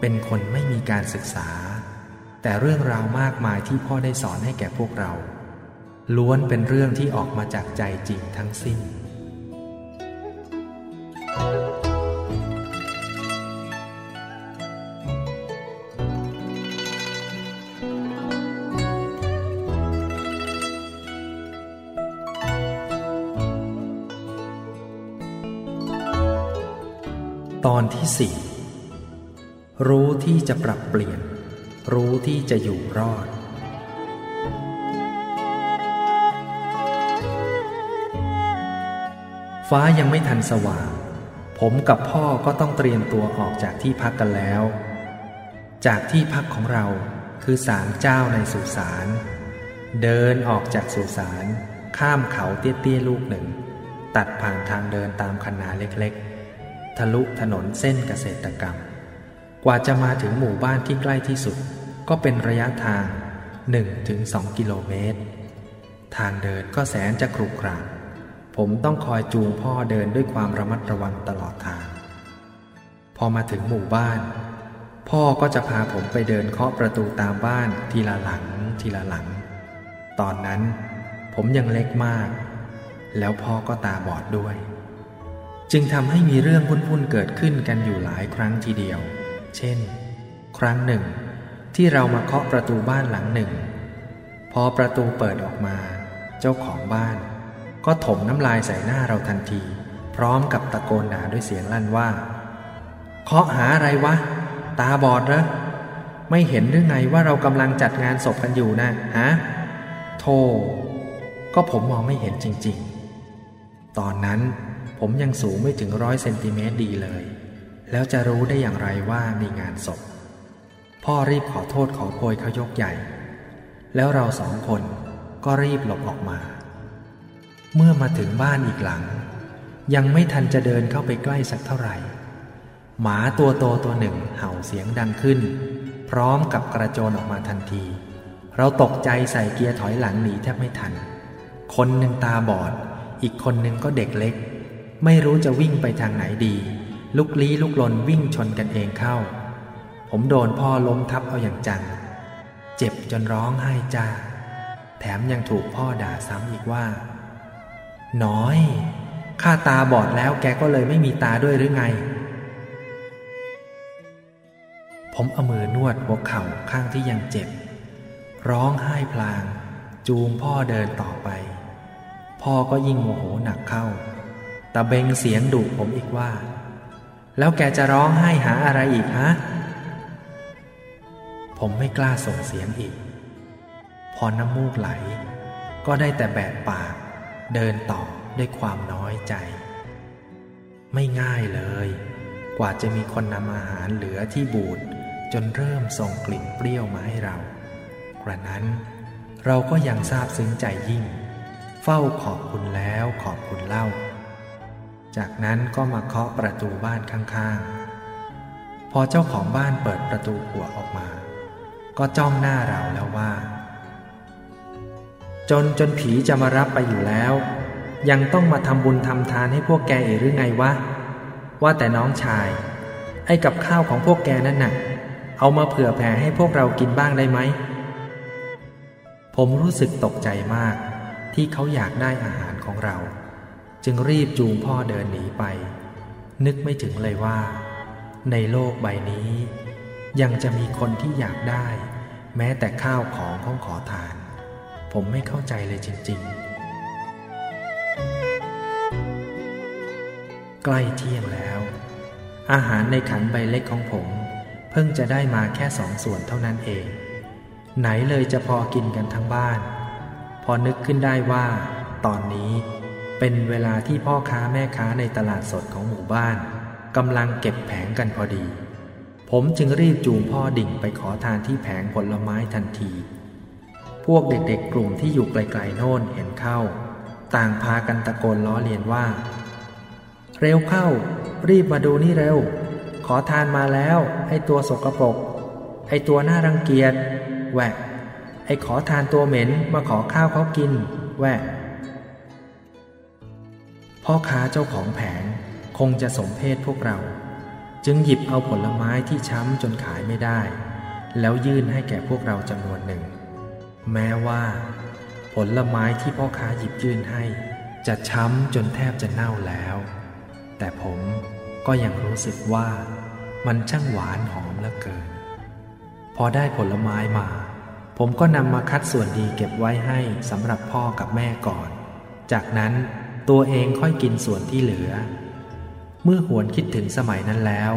เป็นคนไม่มีการศึกษา แต่เรื่องราวมากมายที่พ่อได้สอนให้แก่พวกเรา ล้วนเป็นเรื่องที่ออกมาจากใจจริงทั้งสิ้น ตอนที่สี่รู้ที่จะปรับเปลี่ยน รู้ที่จะอยู่รอด ฟ้ายังไม่ทันสว่าง ผมกับพ่อก็ต้องเตรียมตัวออกจากที่พักกันแล้ว จากที่พักของเราคือศาลเจ้าในสุสานเดินออกจากสุสานข้ามเขาเตี้ยๆลูกหนึ่ง ตัดผ่านทางเดินตามคนาเล็กๆ ทะลุถนนเส้นเกษตรกรรม กว่าจะมาถึงหมู่บ้านที่ใกล้ที่สุด ก็เป็นระยะทาง 1-2 กิโลเมตร ทางเดินก็แสนจะครุขระผมต้องคอยจูงพ่อเดินด้วยความระมัดระวังตลอดทาง พอมาถึงหมู่บ้าน พ่อก็จะพาผมไปเดินเคาะประตูตามบ้านทีละหลัง ทีละหลัง ตอนนั้นผมยังเล็กมาก แล้วพ่อก็ตาบอดด้วย จึงทำให้มีเรื่องพุ่นๆเกิดขึ้นกันอยู่หลายครั้งทีเดียว เช่น ครั้งหนึ่ง ที่เรามาเคาะประตูบ้านหลังหนึ่ง พอประตูเปิดออกมา เจ้าของบ้าน ก็ถมน้ำลายใส่หน้าเราทันที พร้อมกับตะโกนด่าด้วยเสียงลั่นว่า เคาะหาอะไรวะ ตาบอดเหรอไม่เห็นหรือไงว่าเรากำลังจัดงานศพกันอยู่นะฮะโธ่ก็ผมมองไม่เห็นจริง ๆ ตอนนั้นผมยังสูงไม่ถึงร้อยเซนติเมตรดีเลย แล้วจะรู้ได้อย่างไรว่ามีงานศพ พ่อรีบขอโทษขอโพยเขายกใหญ่ แล้วเราสองคนก็รีบหลบออกมา เมื่อมาถึงบ้านอีกหลัง ยังไม่ทันจะเดินเข้าไปใกล้สักเท่าไหร่ หมาตัวโตตัวหนึ่งเห่าเสียงดังขึ้น พร้อมกับกระโจนออกมาทันที เราตกใจใส่เกียร์ถอยหลังหนีแทบไม่ทัน คนหนึ่งตาบอด อีกคนหนึ่งก็เด็กเล็ก ไม่รู้จะวิ่งไปทางไหนดี ลุกลี้ลุกลนวิ่งชนกันเองเข้า ผมโดนพ่อล้มทับเอาอย่างจัง เจ็บจนร้องไห้จ้า แถมยังถูกพ่อด่าซ้ำอีกว่า น้อย ข้าตาบอดแล้วแกก็เลยไม่มีตาด้วยหรือไง ผมเอามือนวดหัวเข่าข้างที่ยังเจ็บ ร้องไห้พลาง จูงพ่อเดินต่อไป พ่อก็ยิ่งโมโหหนักเข้าตะเบงเสียงดุผมอีกว่า แล้วแกจะร้องไห้หาอะไรอีกฮะ ผมไม่กล้าส่งเสียงอีก พอน้ำมูกไหล ก็ได้แต่แบกปาก เดินต่อด้วยความน้อยใจ ไม่ง่ายเลย กว่าจะมีคนนำอาหารเหลือที่บูดจนเริ่มส่งกลิ่นเปรี้ยวมาให้เรา กระนั้นเราก็ยังทราบซึ้งใจยิ่ง เฝ้าขอบคุณแล้วขอบคุณเล่า จากนั้นก็มาเคาะประตูบ้านข้างๆ พอเจ้าของบ้านเปิดประตูหัวออกมา ก็จ้องหน้าเราแล้วว่า จนจนผีจะมารับไปอยู่แล้ว ยังต้องมาทำบุญทำทานให้พวกแกอีกหรือไงวะ ว่าแต่น้องชาย ไอ้กับข้าวของพวกแกนั่นน่ะ เอามาเผื่อแผ่ให้พวกเรากินบ้างได้ไหม ผมรู้สึกตกใจมากที่เขาอยากได้อาหารของเรา จึงรีบจูงพ่อเดินหนีไป นึกไม่ถึงเลยว่า ในโลกใบนี้ ยังจะมีคนที่อยากได้ แม้แต่ข้าวของของขอทาน ผมไม่เข้าใจเลยจริง ๆ ใกล้เที่ยงแล้ว อาหารในขันใบเล็กของผม เพิ่งจะได้มาแค่สองส่วนเท่านั้นเอง ไหนเลยจะพอกินกันทั้งบ้าน พอนึกขึ้นได้ว่า ตอนนี้ เป็นเวลาที่พ่อค้าแม่ค้าในตลาดสดของหมู่บ้านกำลังเก็บแผงกันพอดี ผมจึงรีบจูงพ่อดิ่งไปขอทานที่แผงผลไม้ทันที พวกเด็กๆกลุ่มที่อยู่ไกลๆโน่นเห็นเข้า ต่างพากันตะโกนล้อเลียนว่า เร็วเข้า รีบมาดูนี่เร็ว ขอทานมาแล้วไอ้ตัวสกรปรกไอ้ตัวน่ารังเกียจแหวะไอ้ขอทานตัวเหม็นมาขอข้าวเขากิน แหวะ พ่อค้าเจ้าของแผงคงจะสมเพศพวกเรา จึงหยิบเอาผลไม้ที่ช้ำจนขายไม่ได้ แล้วยื่นให้แก่พวกเราจำนวนหนึ่ง แม้ว่า ผลไม้ที่พ่อค้าหยิบยื่นให้ จะช้ำจนแทบจะเน่าแล้ว แต่ผมก็ยังรู้สึกว่ามันช่างหวานหอมเหลือเกิน พอได้ผลไม้มา ผมก็นำมาคัดส่วนดีเก็บไว้ให้สำหรับพ่อกับแม่ก่อน จากนั้น ตัวเองค่อยกินส่วนที่เหลือ เมื่อหวนคิดถึงสมัยนั้นแล้ว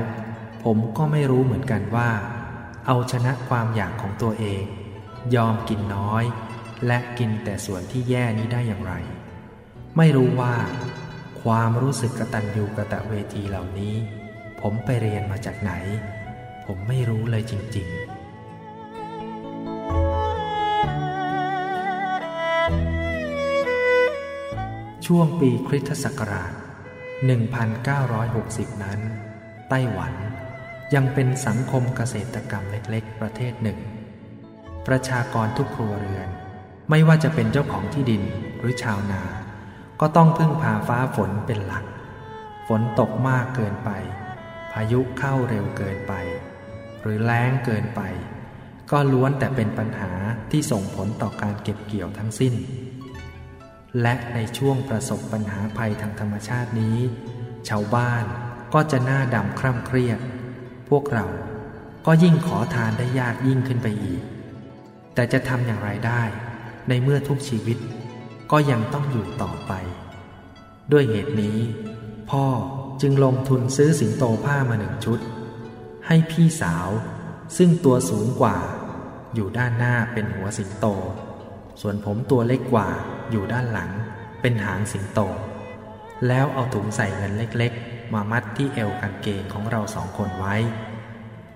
ผมก็ไม่รู้เหมือนกันว่า เอาชนะความอยากของตัวเอง ยอมกินน้อย และกินแต่ส่วนที่แย่นี้ได้อย่างไร ไม่รู้ว่า ความรู้สึกกระตัญญูกระตะเวทีเหล่านี้ ผมไปเรียนมาจากไหน ผมไม่รู้เลยจริง ๆ ช่วงปีคริสตศักราช 1960 นั้น ไต้หวันยังเป็นสังคมเกษตรกรรมเล็กๆ ประเทศหนึ่ง ประชากรทุกครัวเรือน ไม่ว่าจะเป็นเจ้าของที่ดินหรือชาวนา ก็ต้องพึ่งพาฟ้าฝนเป็นหลัก ฝนตกมากเกินไป พายุเข้าเร็วเกินไป หรือแล้งเกินไป ก็ล้วนแต่เป็นปัญหาที่ส่งผลต่อการเก็บเกี่ยวทั้งสิ้น และในช่วงประสบปัญหาภัยทางธรรมชาตินี้ ชาวบ้านก็จะหน้าดำคร่ำเครียด พวกเราก็ยิ่งขอทานได้ยากยิ่งขึ้นไปอีก แต่จะทำอย่างไรได้ ในเมื่อทุกชีวิตก็ยังต้องอยู่ต่อไป ด้วยเหตุนี้ พ่อจึงลงทุนซื้อสิงโตผ้ามาหนึ่งชุด ให้พี่สาวซึ่งตัวสูงกว่า อยู่ด้านหน้าเป็นหัวสิงโต ส่วนผมตัวเล็กกว่าอยู่ด้านหลัง เป็นหางสิงโต แล้วเอาถุงใส่เงินเล็กๆ มามัดที่เอวกางเกงของเราสองคนไว้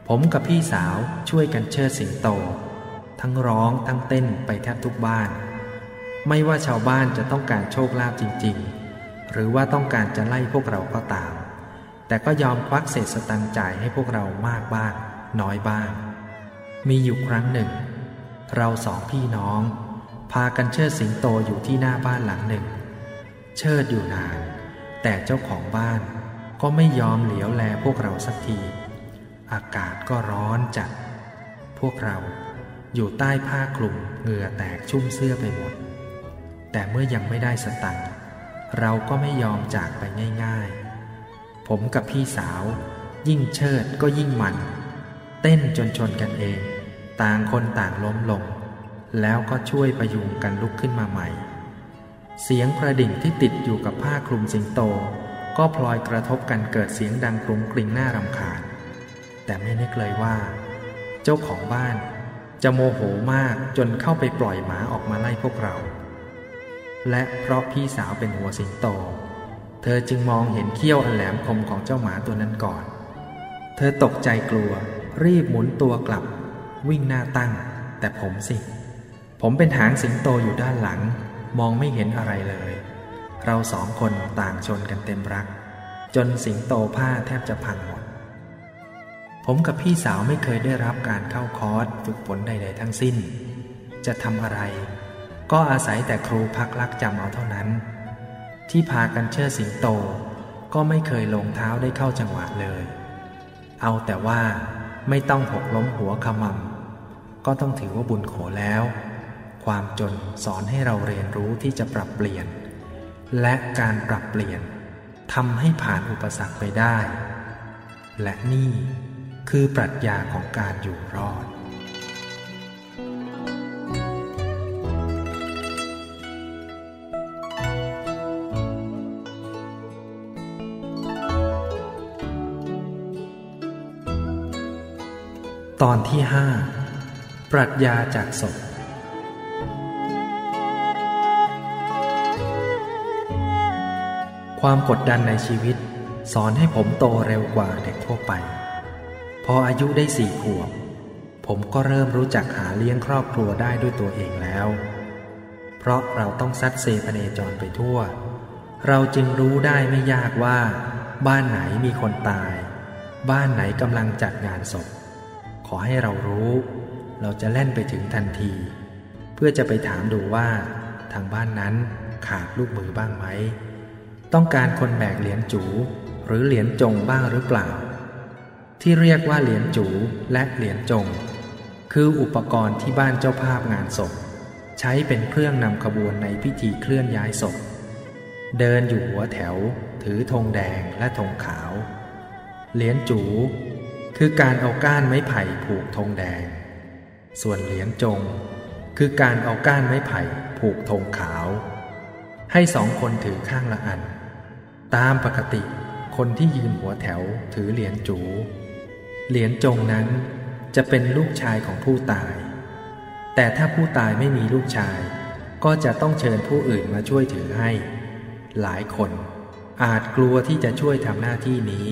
ผมกับพี่สาวช่วยกันเชิดสิงโต ทั้งร้องทั้งเต้นไปแทบทุกบ้าน ไม่ว่าชาวบ้านจะต้องการโชคลาภจริงๆ หรือว่าต้องการจะไล่พวกเราก็ตาม แต่ก็ยอมควักเศษสตังค์จ่ายให้พวกเรามากบ้างน้อยบ้าง มีอยู่ครั้งหนึ่ง เราสองพี่น้อง พากันเชิดสิงโตอยู่ที่หน้าบ้านหลังหนึ่ง เชิดอยู่นาน แต่เจ้าของบ้านก็ไม่ยอมเหลียวแลพวกเราสักที อากาศก็ร้อนจัด พวกเราอยู่ใต้ผ้าคลุมเหงื่อแตกชุ่มเสื้อไปหมด แต่เมื่อยังไม่ได้สตังค์เราก็ไม่ยอมจากไปง่าย ๆ ผมกับพี่สาว ยิ่งเชิดก็ยิ่งมัน เต้นจนชนกันเอง ต่างคนต่างล้มลง แล้วก็ช่วยประยุงกันลุกขึ้นมาใหม่ เสียงประดิ่งที่ติดอยู่กับผ้าคลุมสิงโต ก็พลอยกระทบกันเกิดเสียงดังกรุงกริงน่ารำคาญ แต่ไม่นึกเลยว่า เจ้าของบ้านจะโมโหมากจนเข้าไปปล่อยหมาออกมาไล่พวกเรา และเพราะพี่สาวเป็นหัวสิงโต เธอจึงมองเห็นเขี้ยวอันแหลมคมของเจ้าหมาตัวนั้นก่อน เธอตกใจกลัว รีบหมุนตัวกลับ วิ่งหน้าตั้ง แต่ผมสิ ผมเป็นหางสิงโตอยู่ด้านหลัง มองไม่เห็นอะไรเลย เราสองคนต่างชนกันเต็มรัก จนสิงโตผ้าแทบจะพังหมด ผมกับพี่สาวไม่เคยได้รับการเข้าคอร์สฝึกฝนใด ๆ ทั้งสิ้น จะทำอะไร ก็อาศัยแต่ครูพักลักจำเอาเท่านั้น ที่พากันเชิดสิงโต ก็ไม่เคยลงเท้าได้เข้าจังหวะเลย เอาแต่ว่าไม่ต้องหกล้มหัวขมำก็ต้องถือว่าบุญโขแล้ว ความจนสอนให้เราเรียนรู้ที่จะปรับเปลี่ยน และการปรับเปลี่ยนทำให้ผ่านอุปสรรคไปได้ และนี่คือปรัชญาของการอยู่รอด ตอนที่ห้าปรัชญาจากศพ ความกดดันในชีวิต สอนให้ผมโตเร็วกว่าเด็กทั่วไป พออายุได้สี่ขวบ ผมก็เริ่มรู้จักหาเลี้ยงครอบครัวได้ด้วยตัวเองแล้ว เพราะเราต้องซัดเซพเนจรไปทั่ว เราจึงรู้ได้ไม่ยากว่า บ้านไหนมีคนตาย บ้านไหนกำลังจัดงานศพ ขอให้เรารู้ เราจะเล่นไปถึงทันที เพื่อจะไปถามดูว่า ทางบ้านนั้นขาดลูกมือบ้างไหม ต้องการคนแบกเหรียญจูหรือเหรียญจงบ้างหรือเปล่า ที่เรียกว่าเหรียญจูและเหรียญจง คืออุปกรณ์ที่บ้านเจ้าภาพงานศพ ใช้เป็นเครื่องนำขบวนในพิธีเคลื่อนย้ายศพ เดินอยู่หัวแถว ถือธงแดงและธงขาว เหรียญจู คือการเอาก้านไม้ไผ่ผูกธงแดง ส่วนเหรียญจง คือการเอาก้านไม้ไผ่ผูกธงขาว ให้สองคนถือข้างละอัน ตามปกติคนที่ยืนหัวแถวถือเหรียญจู เหรียญจงนั้นจะเป็นลูกชายของผู้ตาย แต่ถ้าผู้ตายไม่มีลูกชาย ก็จะต้องเชิญผู้อื่นมาช่วยถือให้ หลายคนอาจกลัวที่จะช่วยทำหน้าที่นี้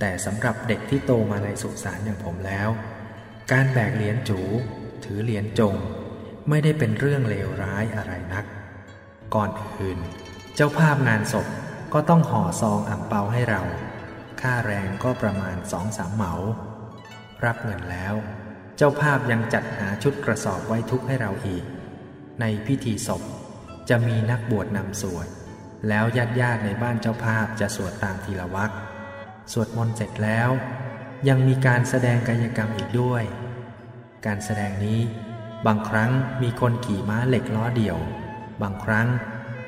แต่สำหรับเด็กที่โตมาในสุสานอย่างผมแล้ว การแบกเหรียญจู ถือเหรียญจง ไม่ได้เป็นเรื่องเลวร้ายอะไรนัก ก่อนอื่น เจ้าภาพงานศพ ก็ต้องห่อซองอ่ำเปาให้เรา ค่าแรงก็ประมาณสองสามเหมา รับเงินแล้ว เจ้าภาพยังจัดหาชุดกระสอบไว้ทุกให้เราอีก ในพิธีศพจะมีนักบวชนำสวด แล้วญาติญาติในบ้านเจ้าภาพจะสวดตามทีละวักสวดมนต์เสร็จแล้ว ยังมีการแสดงกายกรรมอีกด้วย การแสดงนี้ บางครั้งมีคนขี่ม้าเหล็กล้อเดี่ยว บางครั้ง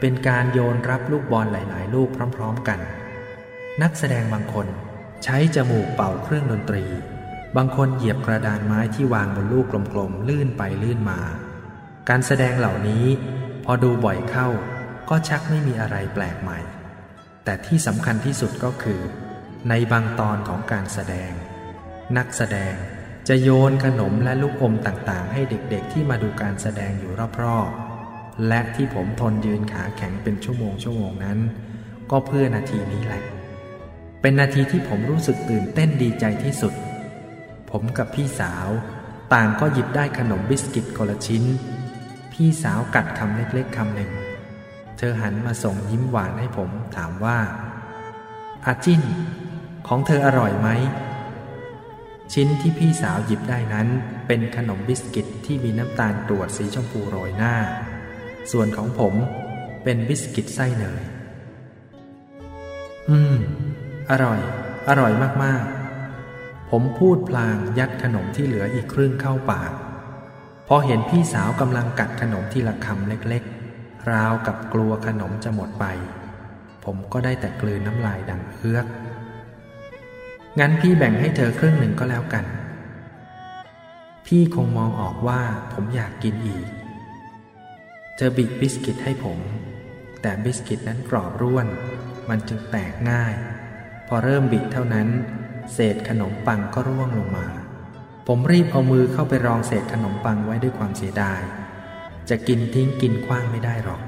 เป็นการโยนรับลูกบอลหลาย ๆ ลูกพร้อม ๆ กัน นักแสดงบางคนใช้จมูกเป่าเครื่องดนตรี บางคนเหยียบกระดานไม้ที่วางบนลูกกลม ๆ ลื่นไปลื่นมา การแสดงเหล่านี้พอดูบ่อยเข้าก็ชักไม่มีอะไรแปลกใหม่ แต่ที่สำคัญที่สุดก็คือ ในบางตอนของการแสดง นักแสดงจะโยนขนมและลูกอมต่าง ๆ ให้เด็ก ๆ ที่มาดูการแสดงอยู่รอบ ๆ และที่ผมทนยืนขาแข็งเป็นชั่วโมงชั่วโมงนั้น ก็เพื่อนาทีนี้แหละ เป็นนาทีที่ผมรู้สึกตื่นเต้นดีใจที่สุด ผมกับพี่สาว ต่างก็หยิบได้ขนมบิสกิตคนละชิ้น พี่สาวกัดคำเล็กๆคำหนึ่ง เธอหันมาส่งยิ้มหวานให้ผมถามว่า อาจินของเธออร่อยไหมชิ้นที่พี่สาวหยิบได้นั้นเป็นขนมบิสกิตที่มีน้ำตาลกรวดสีชมพูโรยหน้า ส่วนของผมเป็นบิสกิตไส้เนย อืม อร่อย อร่อยมากๆ ผมพูดพลางยัดขนมที่เหลืออีกครึ่งเข้าปาก พอเห็นพี่สาวกำลังกัดขนมทีละคำเล็กๆ ราวกับกลัวขนมจะหมดไป ผมก็ได้แต่กลืนน้ำลายดังเฮือก งั้นพี่แบ่งให้เธอครึ่งหนึ่งก็แล้วกัน พี่คงมองออกว่าผมอยากกินอีก ธอบิบิสกิตให้ผม แต่บิสกิตนั้นกรอบร่วน มันจึงแตกง่าย พอเริ่มบิเท่านั้น เศษขนมปังก็ร่วงลงมา ผมรีบเอามือเข้าไปรองเศษขนมปังไว้ด้วยความเสียดาย จะกินทิ้งกินขว้างไม่ได้หรอก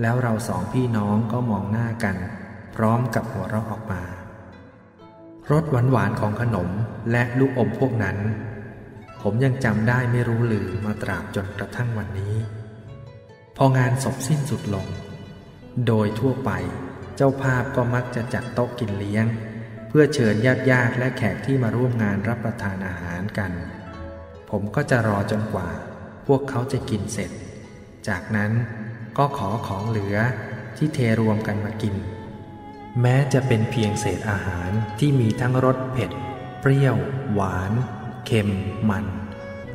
แล้วเราสองพี่น้องก็มองหน้ากัน พร้อมกับหัวเราะออกมารสหวานๆของขนมและลูกอมพวกนั้น ผมยังจำได้ไม่รู้ลืมมาตราบจนกระทั่งวันนี้ พองานศพสิ้นสุดลง โดยทั่วไปเจ้าภาพก็มักจะจัดโต๊ะกินเลี้ยง เพื่อเชิญญาติญาติและแขกที่มาร่วมงานรับประทานอาหารกัน ผมก็จะรอจนกว่า พวกเขาจะกินเสร็จ จากนั้นก็ขอของเหลือที่เทรวมกันมากิน แม้จะเป็นเพียงเศษอาหารที่มีทั้งรสเผ็ด เปรี้ยว หวาน เค็ม มัน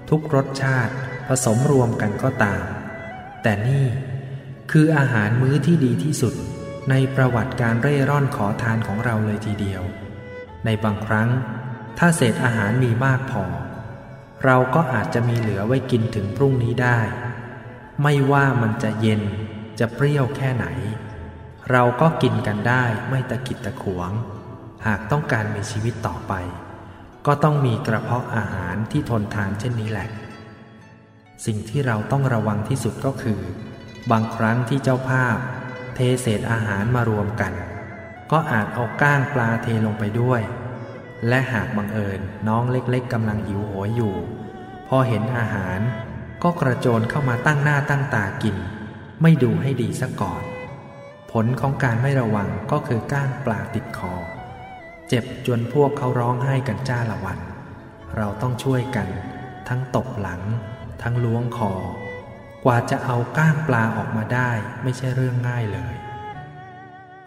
ทุกรสชาติผสมรวมกันก็ตาม แต่นี่คืออาหารมื้อที่ดีที่สุดในประวัติการเร่ร่อนขอทานของเราเลยทีเดียว ในบางครั้ง ถ้าเศษอาหารมีมากพอ เราก็อาจจะมีเหลือไว้กินถึงพรุ่งนี้ได้ ไม่ว่ามันจะเย็นจะเปรี้ยวแค่ไหน เราก็กินกันได้ไม่ตะกิดตะขวง หากต้องการมีชีวิตต่อไป ก็ต้องมีกระเพาะอาหารที่ทนทานเช่นนี้แหละ สิ่งที่เราต้องระวังที่สุดก็คือ บางครั้งที่เจ้าภาพ เทเศษอาหารมารวมกัน ก็อาจเอาก้างปลาเทลงไปด้วย และหากบังเอิญน้องเล็กๆกำลังหิวโหยอยู่ พอเห็นอาหาร ก็กระโจนเข้ามาตั้งหน้าตั้งตากิน ไม่ดูให้ดีซะก่อน ผลของการไม่ระวังก็คือก้างปลาติดคอ เจ็บจนพวกเขาร้องไห้กันจ้าละวัน เราต้องช่วยกัน ทั้งตบหลัง ทั้งล้วงคอ กว่าจะเอาก้างปลาออกมาได้ไม่ใช่เรื่องง่ายเลย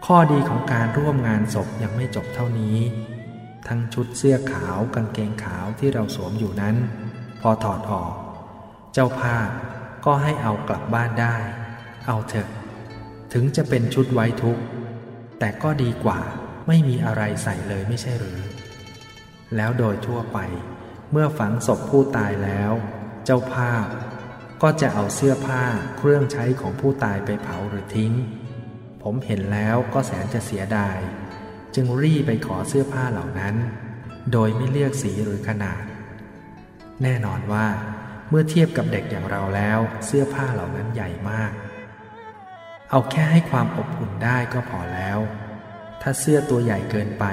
ข้อดีของการร่วมงานศพยังไม่จบเท่านี้ ทั้งชุดเสื้อขาวกางเกงขาวที่เราสวมอยู่นั้น พอถอดออก เจ้าภาพก็ให้เอากลับบ้านได้ เอาเถอะ ถึงจะเป็นชุดไว้ทุกแต่ก็ดีกว่าไม่มีอะไรใส่เลยไม่ใช่หรือ แล้วโดยทั่วไปเมื่อฝังศพผู้ตายแล้ว เจ้าภาพ ก็จะเอาเสื้อผ้าเครื่องใช้ของผู้ตายไปเผาหรือทิ้ง ผมเห็นแล้วก็แสนจะเสียดาย จึงรีบไปขอเสื้อผ้าเหล่านั้น โดยไม่เลือกสีหรือขนาด แน่นอนว่าเมื่อเทียบกับเด็กอย่างเราแล้วเสื้อผ้าเหล่านั้นใหญ่มาก เอาแค่ให้ความอบอุ่นได้ก็พอแล้ว ถ้าเสื้อตัวใหญ่เกินไป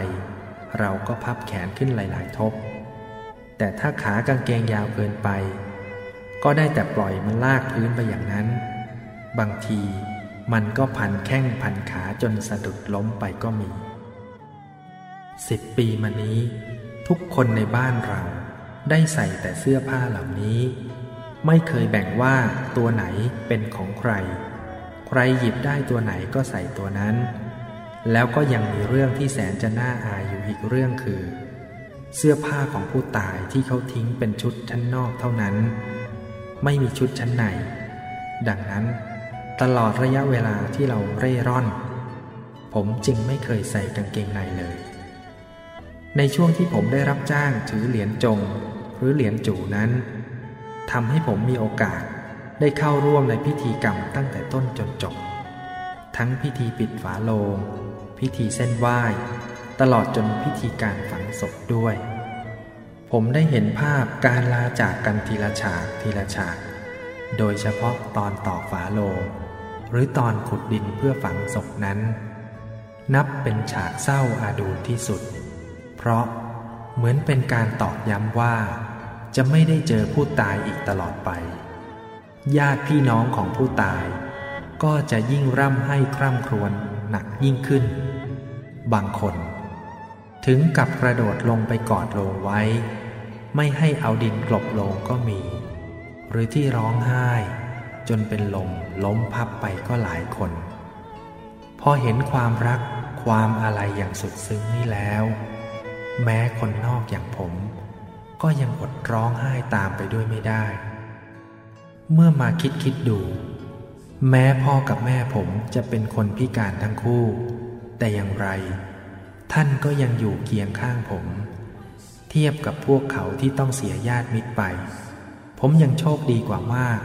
เราก็พับแขนขึ้นหลาย ๆ ทบ แต่ถ้าขากางเกงยาวเกินไป ก็ได้แต่ปล่อยมันลากพื้นไปอย่างนั้น บางทีมันก็พันแข้งพันขาจนสะดุดล้มไปก็มีสิบปีมานี้ ทุกคนในบ้านเราได้ใส่แต่เสื้อผ้าเหล่านี้ ไม่เคยแบ่งว่าตัวไหนเป็นของใคร ใครหยิบได้ตัวไหนก็ใส่ตัวนั้น แล้วก็ยังมีเรื่องที่แสนจะน่าอายอยู่อีกเรื่องคือ เสื้อผ้าของผู้ตายที่เขาทิ้งเป็นชุดชั้นนอกเท่านั้น ไม่มีชุดชั้นใน ดังนั้น ตลอดระยะเวลาที่เราเร่ร่อน ผมจึงไม่เคยใส่กางเกงในเลย ในช่วงที่ผมได้รับจ้างถือเหรียญจง หรือเหรียญจูนั้นทำให้ผมมีโอกาสได้เข้าร่วมในพิธีกรรมตั้งแต่ต้นจนจบ ทั้งพิธีปิดฝาโลง พิธีเส้นไหว้ ตลอดจนพิธีการฝังศพด้วย ผมได้เห็นภาพการลาจากกันทีละฉากทีละฉาก โดยเฉพาะตอนต่อฝาโลงหรือตอนขุดดินเพื่อฝังศพนั้น นับเป็นฉากเศร้าอาดูลที่สุด เพราะเหมือนเป็นการตอกย้ำว่า จะไม่ได้เจอผู้ตายอีกตลอดไป ญาติพี่น้องของผู้ตาย ก็จะยิ่งร่ำให้คร่ำครวญหนักยิ่งขึ้น บางคน ถึงกับกระโดดลงไปกอดโลงไว้ ไม่ให้เอาดินกลบโลงก็มี หรือที่ร้องไห้ จนเป็นลมล้มพับไปก็หลายคน พอเห็นความรักความอะไรอย่างสุดซึ้งนี่แล้ว แม้คนนอกอย่างผม ก็ยังอดร้องไห้ตามไปด้วยไม่ได้ เมื่อมาคิดคิดดู แม้พ่อกับแม่ผมจะเป็นคนพิการทั้งคู่ แต่อย่างไร ท่านก็ยังอยู่เคียงข้างผม เทียบกับพวกเขาที่ต้องเสียญาติมิตรไป ผมยังโชคดีกว่ามาก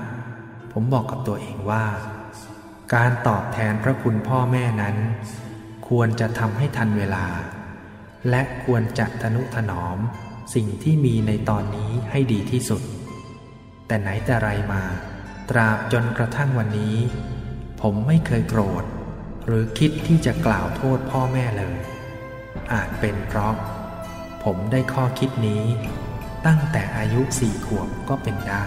ผมบอกกับตัวเองว่า การตอบแทนพระคุณพ่อแม่นั้น ควรจะทำให้ทันเวลา และควรจะทนุถนอมสิ่งที่มีในตอนนี้ให้ดีที่สุด แต่ไหนแต่ไรมา ตราบจนกระทั่งวันนี้ ผมไม่เคยโกรธ หรือคิดที่จะกล่าวโทษพ่อแม่เลย อาจเป็นเพราะ ผมได้ข้อคิดนี้ ตั้งแต่อายุสี่ขวบก็เป็นได้